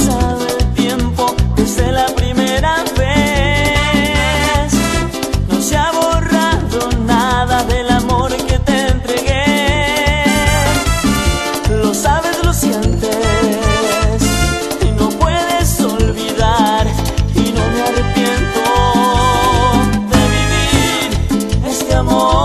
pasado el tiempo desde la primera vez. No se ha borrado nada del amor que te entregué. Lo sabes, lo sientes. Y no puedes olvidar. Y no me arrepiento de vivir este amor.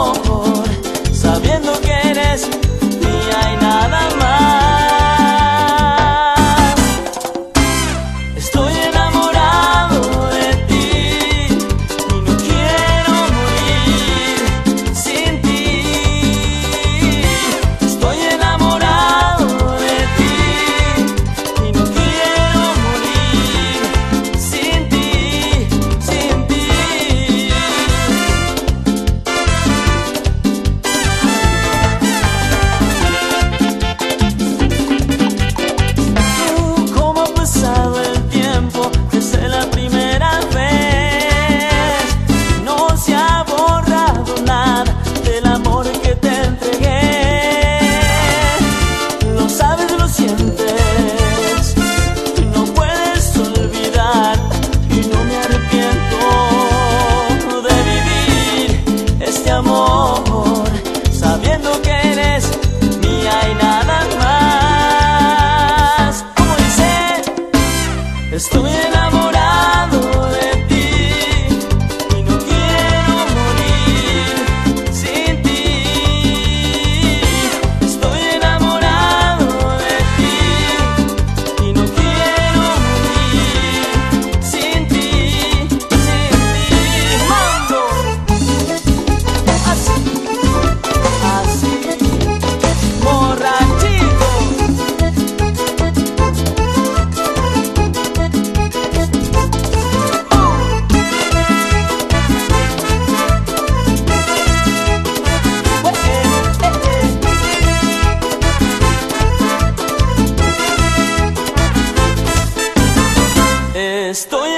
So Estoy